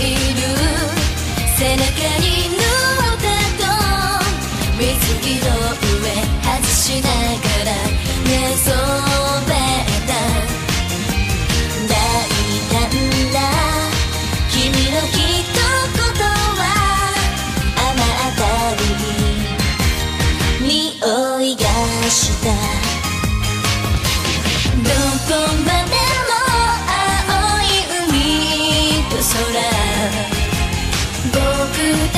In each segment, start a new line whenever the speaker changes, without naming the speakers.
いる背中に塗ったと水色上外しながら寝そべった大胆だ君の一言は雨あたりに匂いがした you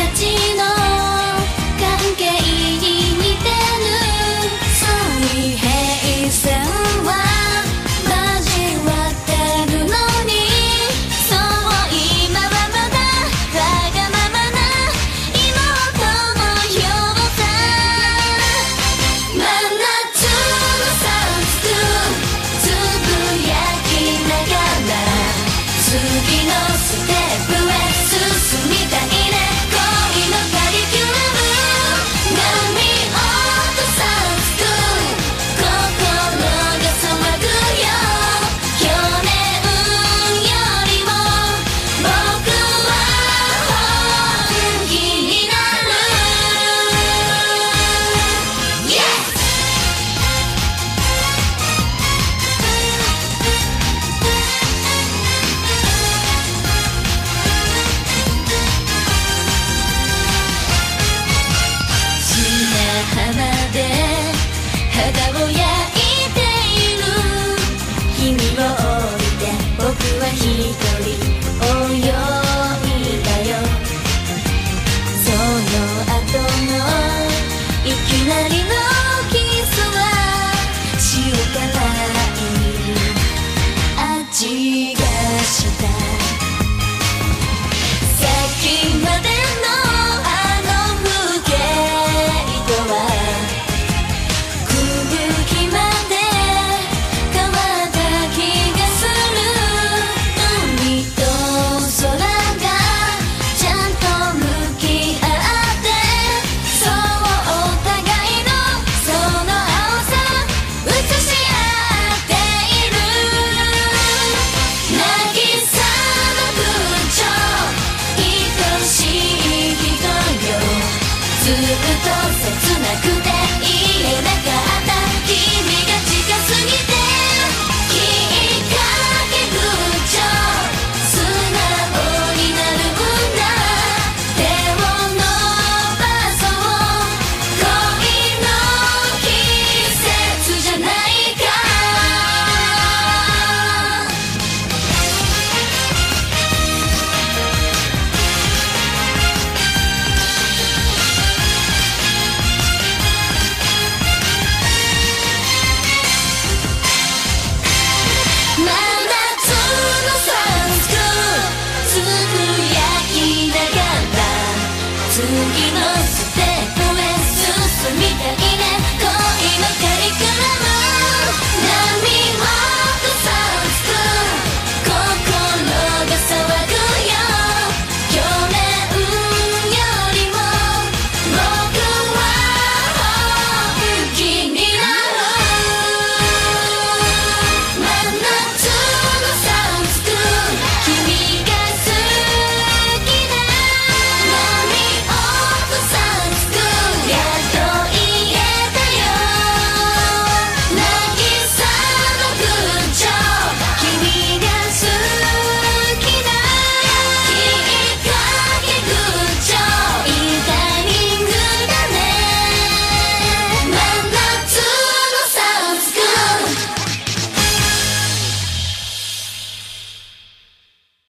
一人およ the